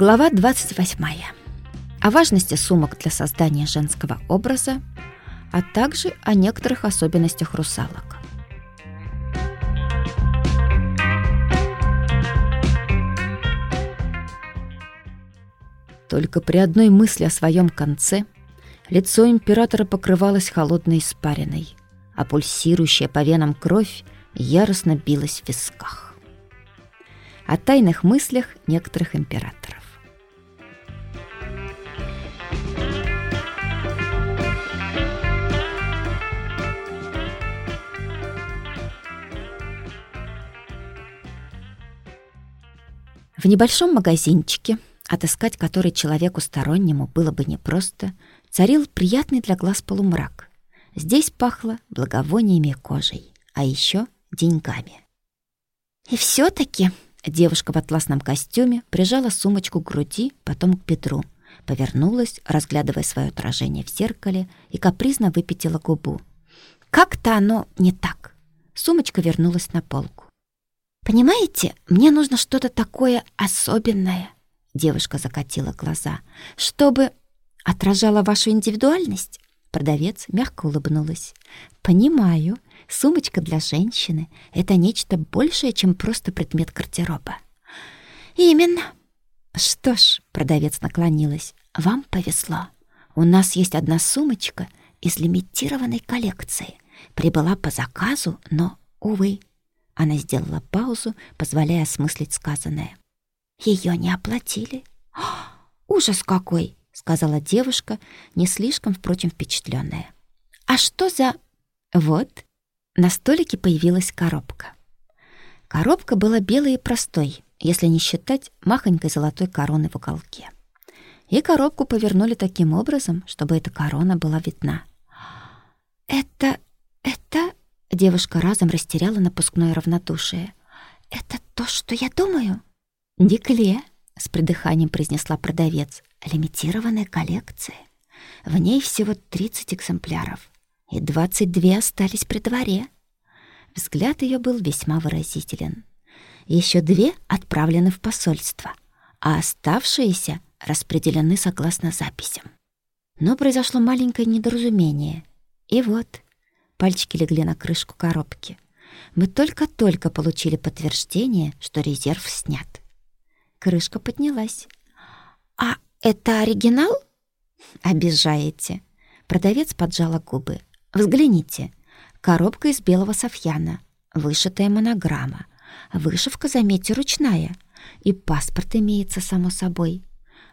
Глава 28. О важности сумок для создания женского образа, а также о некоторых особенностях русалок. Только при одной мысли о своем конце лицо императора покрывалось холодной испариной, а пульсирующая по венам кровь яростно билась в висках. О тайных мыслях некоторых императоров. В небольшом магазинчике, отыскать который человеку стороннему было бы непросто, царил приятный для глаз полумрак. Здесь пахло благовониями кожей, а еще деньгами. И все таки девушка в атласном костюме прижала сумочку к груди, потом к бедру, повернулась, разглядывая свое отражение в зеркале и капризно выпятила губу. Как-то оно не так. Сумочка вернулась на полку. Понимаете, мне нужно что-то такое особенное. Девушка закатила глаза. Чтобы отражало вашу индивидуальность. Продавец мягко улыбнулась. Понимаю, сумочка для женщины — это нечто большее, чем просто предмет гардероба. Именно. Что ж, продавец наклонилась. Вам повезло. У нас есть одна сумочка из лимитированной коллекции. Прибыла по заказу, но, увы, она сделала паузу, позволяя осмыслить сказанное. Ее не оплатили. Ужас какой, сказала девушка, не слишком, впрочем, впечатленная. А что за Вот, на столике появилась коробка. Коробка была белой и простой, если не считать махонькой золотой короны в уголке. И коробку повернули таким образом, чтобы эта корона была видна. Это это Девушка разом растеряла напускное равнодушие. «Это то, что я думаю?» «Декле», — с придыханием произнесла продавец. «Лимитированная коллекция. В ней всего 30 экземпляров, и 22 остались при дворе». Взгляд ее был весьма выразителен. Еще две отправлены в посольство, а оставшиеся распределены согласно записям. Но произошло маленькое недоразумение. И вот Пальчики легли на крышку коробки. Мы только-только получили подтверждение, что резерв снят. Крышка поднялась. «А это оригинал?» «Обижаете». Продавец поджала губы. «Взгляните. Коробка из белого софьяна. Вышитая монограмма. Вышивка, заметьте, ручная. И паспорт имеется, само собой.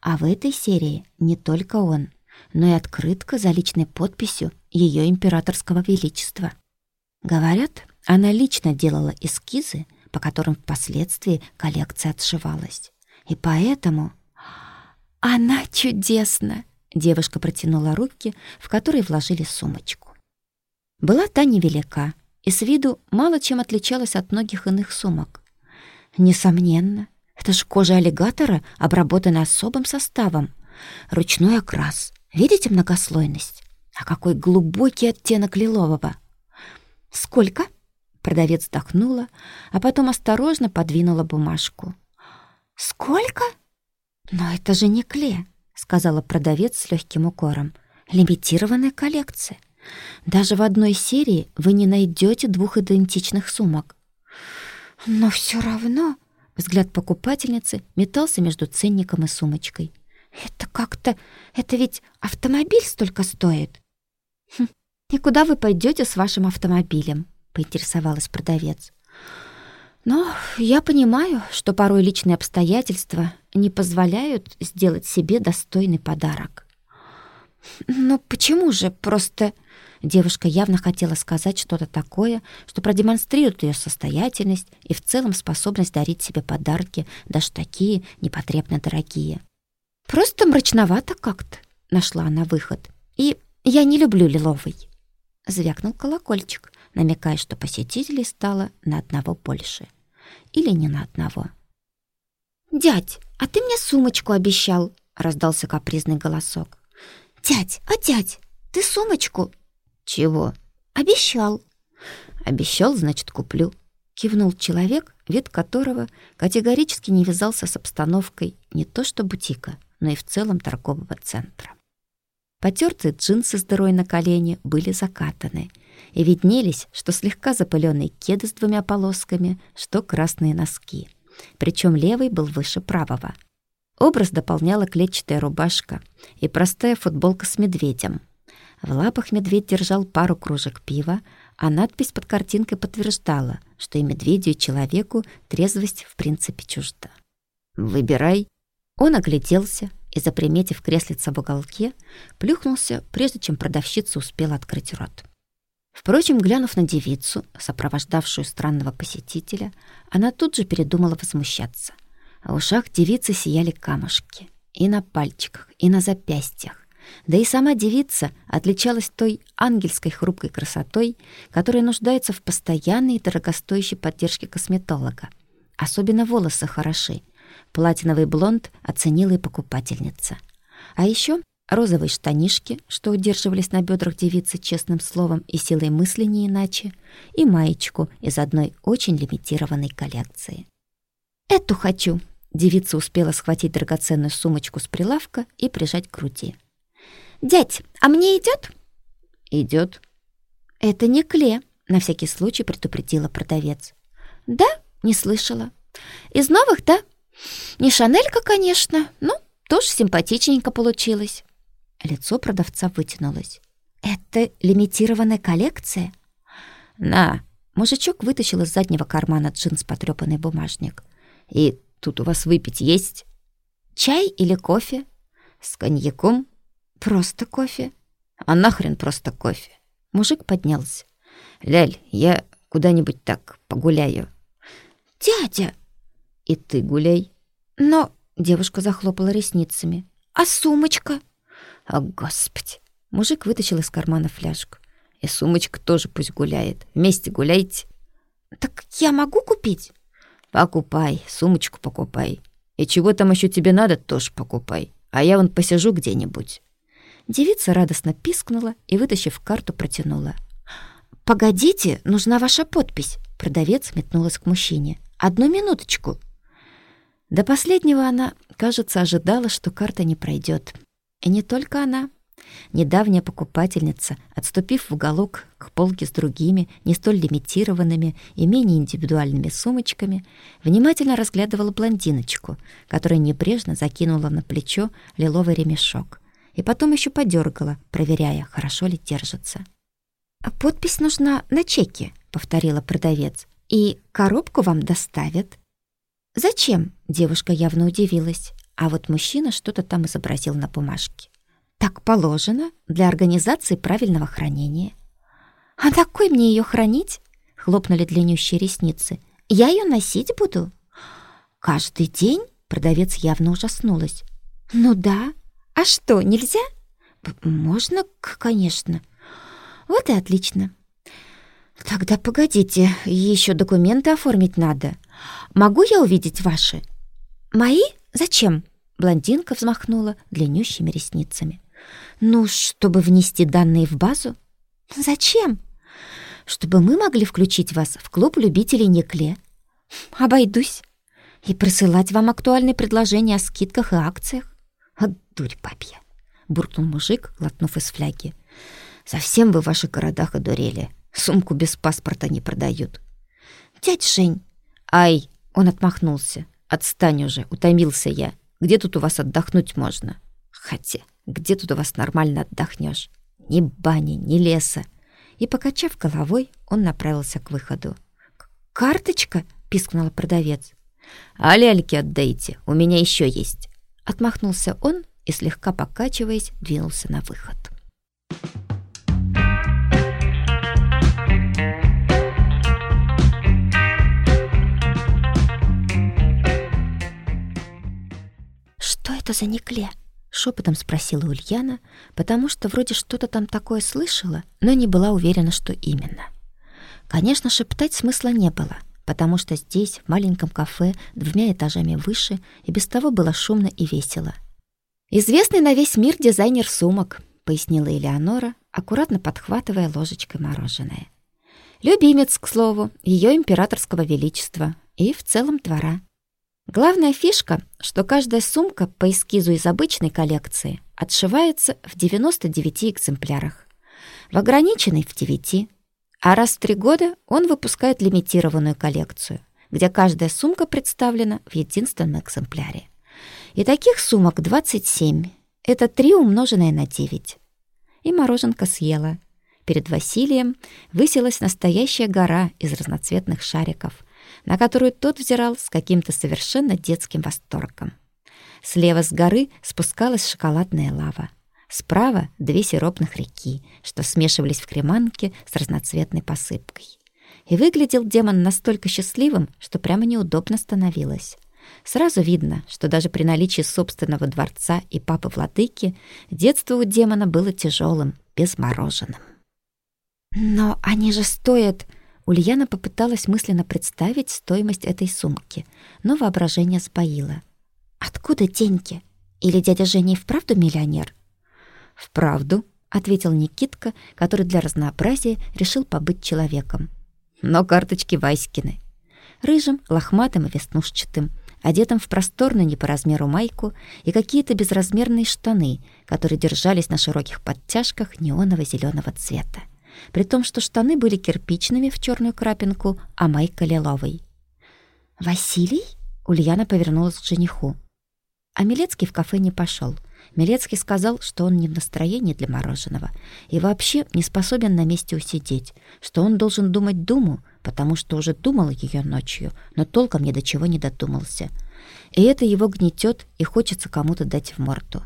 А в этой серии не только он, но и открытка за личной подписью ее императорского величества. Говорят, она лично делала эскизы, по которым впоследствии коллекция отшивалась. И поэтому... «Она чудесна!» Девушка протянула руки, в которые вложили сумочку. Была та невелика и с виду мало чем отличалась от многих иных сумок. Несомненно, это же кожа аллигатора, обработанная особым составом. Ручной окрас, Видите многослойность? А какой глубокий оттенок лилового. Сколько? Продавец вздохнула, а потом осторожно подвинула бумажку. Сколько? Но это же не кле, сказала продавец с легким укором. Лимитированная коллекция. Даже в одной серии вы не найдете двух идентичных сумок. Но все равно взгляд покупательницы метался между ценником и сумочкой. Это как-то... Это ведь автомобиль столько стоит. Хм. И куда вы пойдете с вашим автомобилем? Поинтересовалась продавец. Но я понимаю, что порой личные обстоятельства не позволяют сделать себе достойный подарок. Но почему же просто... Девушка явно хотела сказать что-то такое, что продемонстрирует ее состоятельность и в целом способность дарить себе подарки, даже такие непотребно дорогие. Просто мрачновато как-то, нашла она выход. И я не люблю лиловый. Звякнул колокольчик, намекая, что посетителей стало на одного больше. Или не на одного. «Дядь, а ты мне сумочку обещал!» — раздался капризный голосок. «Дядь, а дядь, ты сумочку?» «Чего?» «Обещал». «Обещал, значит, куплю». кивнул человек, вид которого категорически не вязался с обстановкой не то что бутика, но и в целом торгового центра. Потертые джинсы с дырой на колене были закатаны, и виднелись, что слегка запыленные кеды с двумя полосками, что красные носки. Причем левый был выше правого. Образ дополняла клетчатая рубашка и простая футболка с медведем. В лапах медведь держал пару кружек пива, а надпись под картинкой подтверждала, что и медведю, и человеку трезвость в принципе чужда. «Выбирай». Он огляделся и, заприметив креслица в уголке, плюхнулся, прежде чем продавщица успела открыть рот. Впрочем, глянув на девицу, сопровождавшую странного посетителя, она тут же передумала возмущаться. В ушах девицы сияли камушки. И на пальчиках, и на запястьях. Да и сама девица отличалась той ангельской хрупкой красотой, которая нуждается в постоянной и дорогостоящей поддержке косметолога. Особенно волосы хороши. Платиновый блонд оценила и покупательница. А еще розовые штанишки, что удерживались на бедрах девицы честным словом и силой мысли не иначе, и маечку из одной очень лимитированной коллекции. «Эту хочу!» Девица успела схватить драгоценную сумочку с прилавка и прижать к груди. «Дядь, а мне идет? Идет. «Это не кле», — на всякий случай предупредила продавец. «Да? Не слышала. Из новых, да? Не Шанелька, конечно, но тоже симпатичненько получилось». Лицо продавца вытянулось. «Это лимитированная коллекция?» «На!» Мужичок вытащил из заднего кармана джинс потрёпанный бумажник. «И тут у вас выпить есть?» «Чай или кофе?» «С коньяком?» «Просто кофе?» «А нахрен просто кофе?» Мужик поднялся. «Ляль, я куда-нибудь так погуляю». «Дядя!» «И ты гуляй». «Но...» — девушка захлопала ресницами. «А сумочка?» «О, Господи!» Мужик вытащил из кармана фляжку. «И сумочка тоже пусть гуляет. Вместе гуляйте». «Так я могу купить?» «Покупай, сумочку покупай. И чего там еще тебе надо, тоже покупай. А я вон посижу где-нибудь». Девица радостно пискнула и, вытащив карту, протянула. «Погодите, нужна ваша подпись». Продавец метнулась к мужчине. «Одну минуточку». До последнего она, кажется, ожидала, что карта не пройдет. И не только она. Недавняя покупательница, отступив в уголок к полке с другими, не столь лимитированными и менее индивидуальными сумочками, внимательно разглядывала блондиночку, которая небрежно закинула на плечо лиловый ремешок и потом еще подергала, проверяя, хорошо ли держится. «Подпись нужна на чеке», — повторила продавец. «И коробку вам доставят». «Зачем?» — девушка явно удивилась. А вот мужчина что-то там изобразил на бумажке. «Так положено для организации правильного хранения». «А такой мне ее хранить?» — хлопнули длиннющие ресницы. «Я ее носить буду?» «Каждый день?» — продавец явно ужаснулась. «Ну да. А что, нельзя?» «Можно, конечно». «Вот и отлично». «Тогда погодите, еще документы оформить надо. Могу я увидеть ваши?» «Мои? Зачем?» Блондинка взмахнула длиннющими ресницами. «Ну, чтобы внести данные в базу». «Зачем?» «Чтобы мы могли включить вас в клуб любителей Некле». «Обойдусь. И присылать вам актуальные предложения о скидках и акциях». «От дурь бабья!» — буркнул мужик, глотнув из фляги. «Совсем вы в ваших городах одурели. Сумку без паспорта не продают». «Дядь Жень!» «Ай!» — он отмахнулся. «Отстань уже, утомился я. Где тут у вас отдохнуть можно? Хотя, где тут у вас нормально отдохнешь? Ни бани, ни леса». И, покачав головой, он направился к выходу. «Карточка?» — пискнула продавец. «А ляльки отдайте, у меня еще есть». Отмахнулся он и, слегка покачиваясь, двинулся на выход. «Что за Некле?» — шепотом спросила Ульяна, потому что вроде что-то там такое слышала, но не была уверена, что именно. Конечно, шептать смысла не было, потому что здесь, в маленьком кафе, двумя этажами выше, и без того было шумно и весело. «Известный на весь мир дизайнер сумок», — пояснила Элеонора, аккуратно подхватывая ложечкой мороженое. Любимец, к слову, ее императорского величества и в целом двора. Главная фишка, что каждая сумка по эскизу из обычной коллекции отшивается в 99 экземплярах, в ограниченной в 9, а раз в три года он выпускает лимитированную коллекцию, где каждая сумка представлена в единственном экземпляре. И таких сумок 27. Это 3 умноженное на 9. И мороженка съела. Перед Василием высилась настоящая гора из разноцветных шариков, на которую тот взирал с каким-то совершенно детским восторгом. Слева с горы спускалась шоколадная лава. Справа две сиропных реки, что смешивались в креманке с разноцветной посыпкой. И выглядел демон настолько счастливым, что прямо неудобно становилось. Сразу видно, что даже при наличии собственного дворца и папы-владыки детство у демона было тяжелым, безмороженным. «Но они же стоят...» Ульяна попыталась мысленно представить стоимость этой сумки, но воображение сбоило. «Откуда деньги? Или дядя Женя вправду миллионер?» «Вправду», — ответил Никитка, который для разнообразия решил побыть человеком. «Но карточки Васькины». Рыжим, лохматым и веснушчатым, одетым в просторную не по размеру майку и какие-то безразмерные штаны, которые держались на широких подтяжках неоново зеленого цвета. При том, что штаны были кирпичными в черную крапинку, а майка лиловой. «Василий?» — Ульяна повернулась к жениху. А Милецкий в кафе не пошел. Милецкий сказал, что он не в настроении для мороженого и вообще не способен на месте усидеть, что он должен думать думу, потому что уже думал ее ночью, но толком ни до чего не додумался. И это его гнетет и хочется кому-то дать в морду.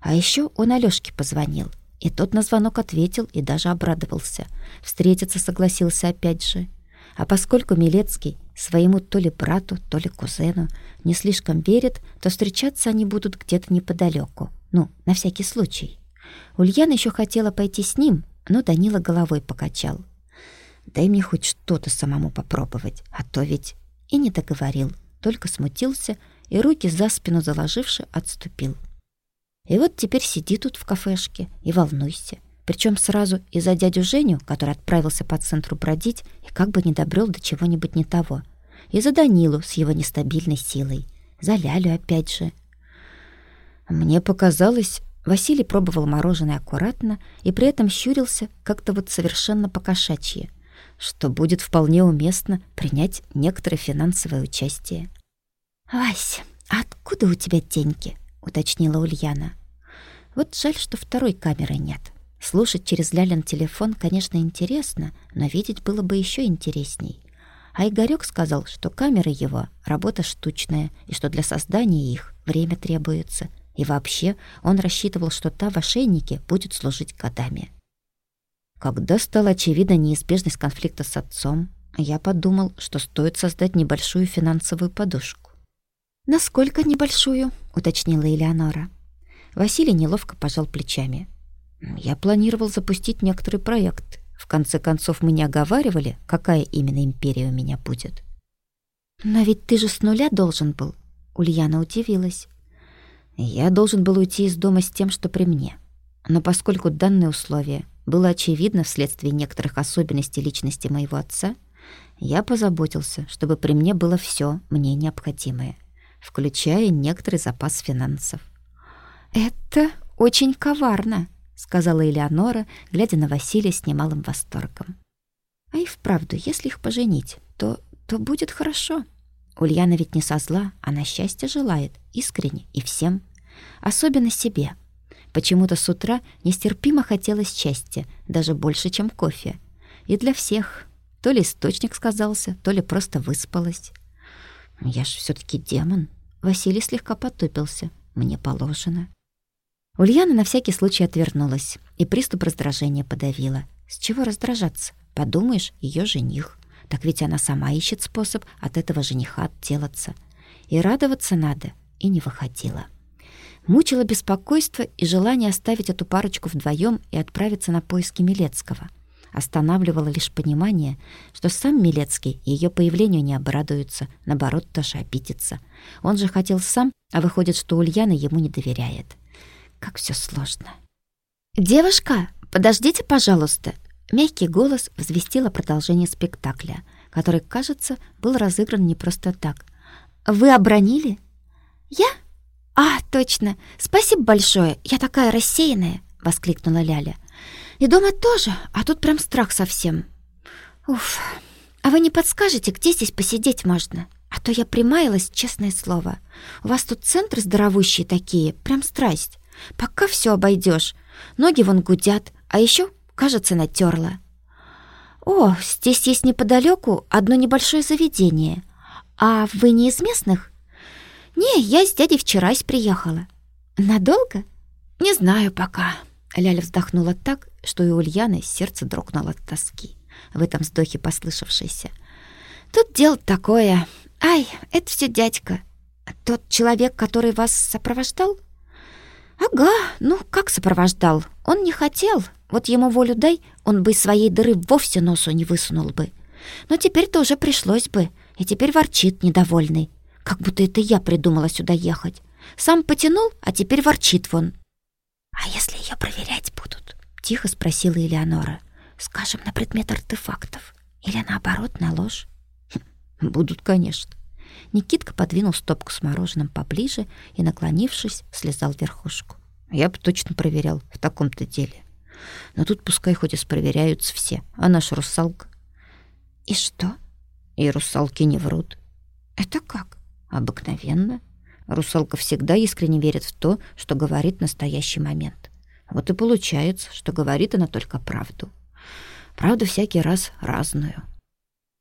А еще он Алёшке позвонил, и тот на звонок ответил и даже обрадовался. Встретиться согласился опять же. А поскольку Милецкий своему то ли брату, то ли кузену не слишком верит, то встречаться они будут где-то неподалеку. Ну, на всякий случай. Ульяна еще хотела пойти с ним, но Данила головой покачал. «Дай мне хоть что-то самому попробовать, а то ведь...» И не договорил, только смутился и руки за спину заложивши отступил. И вот теперь сиди тут в кафешке и волнуйся. Причем сразу и за дядю Женю, который отправился по центру бродить и как бы не добрел до чего-нибудь не того. И за Данилу с его нестабильной силой. За Лялю опять же. Мне показалось, Василий пробовал мороженое аккуратно и при этом щурился как-то вот совершенно покошачье, что будет вполне уместно принять некоторое финансовое участие. «Вась, а откуда у тебя деньги?» — уточнила Ульяна. «Вот жаль, что второй камеры нет». Слушать через Лялин телефон, конечно, интересно, но видеть было бы еще интересней. А Игорёк сказал, что камеры его — работа штучная, и что для создания их время требуется. И вообще он рассчитывал, что та в ошейнике будет служить годами. Когда стала очевидна неизбежность конфликта с отцом, я подумал, что стоит создать небольшую финансовую подушку. «Насколько небольшую?» — уточнила Элеонора. Василий неловко пожал плечами. Я планировал запустить некоторый проект. В конце концов, мы не оговаривали, какая именно империя у меня будет. Но ведь ты же с нуля должен был. Ульяна удивилась. Я должен был уйти из дома с тем, что при мне. Но поскольку данное условие было очевидно вследствие некоторых особенностей личности моего отца, я позаботился, чтобы при мне было все мне необходимое, включая некоторый запас финансов. «Это очень коварно», сказала Элеонора, глядя на Василия с немалым восторгом. А и вправду, если их поженить, то то будет хорошо. Ульяна ведь не со зла, она счастья желает, искренне и всем, особенно себе. Почему-то с утра нестерпимо хотелось счастья, даже больше, чем кофе. И для всех. То ли источник сказался, то ли просто выспалась. Я ж все таки демон. Василий слегка потупился. Мне положено. Ульяна на всякий случай отвернулась, и приступ раздражения подавила. С чего раздражаться? Подумаешь, ее жених. Так ведь она сама ищет способ от этого жениха отделаться. И радоваться надо, и не выходила. Мучило беспокойство и желание оставить эту парочку вдвоем и отправиться на поиски Милецкого. Останавливало лишь понимание, что сам Милецкий ее появлению не обрадуется, наоборот, даже обидится. Он же хотел сам, а выходит, что Ульяна ему не доверяет. Как все сложно. «Девушка, подождите, пожалуйста!» Мягкий голос взвестил о продолжении спектакля, который, кажется, был разыгран не просто так. «Вы обронили?» «Я? А, точно! Спасибо большое! Я такая рассеянная!» — воскликнула Ляля. «И дома тоже, а тут прям страх совсем. Уф, а вы не подскажете, где здесь посидеть можно? А то я примаялась, честное слово. У вас тут центры здоровущие такие, прям страсть. Пока все обойдешь. Ноги вон гудят, а еще кажется, натерла. «О, здесь есть неподалеку одно небольшое заведение. А вы не из местных?» «Не, я с дядей вчерась приехала». «Надолго?» «Не знаю пока». Ляля вздохнула так, что и Ульяны сердце дрогнуло от тоски, в этом вздохе послышавшейся. «Тут дело такое. Ай, это все дядька. Тот человек, который вас сопровождал?» «Ага, ну как сопровождал? Он не хотел, вот ему волю дай, он бы из своей дыры вовсе носу не высунул бы. Но теперь-то уже пришлось бы, и теперь ворчит недовольный. Как будто это я придумала сюда ехать. Сам потянул, а теперь ворчит вон. «А если ее проверять будут?» — тихо спросила Элеонора. «Скажем, на предмет артефактов. Или наоборот, на ложь?» хм, «Будут, конечно». Никитка подвинул стопку с мороженым поближе и, наклонившись, слезал верхушку. «Я бы точно проверял в таком-то деле. Но тут пускай хоть и спроверяются все, а наш русалка... И что? И русалки не врут. Это как? Обыкновенно. Русалка всегда искренне верит в то, что говорит в настоящий момент. Вот и получается, что говорит она только правду. Правда всякий раз разную.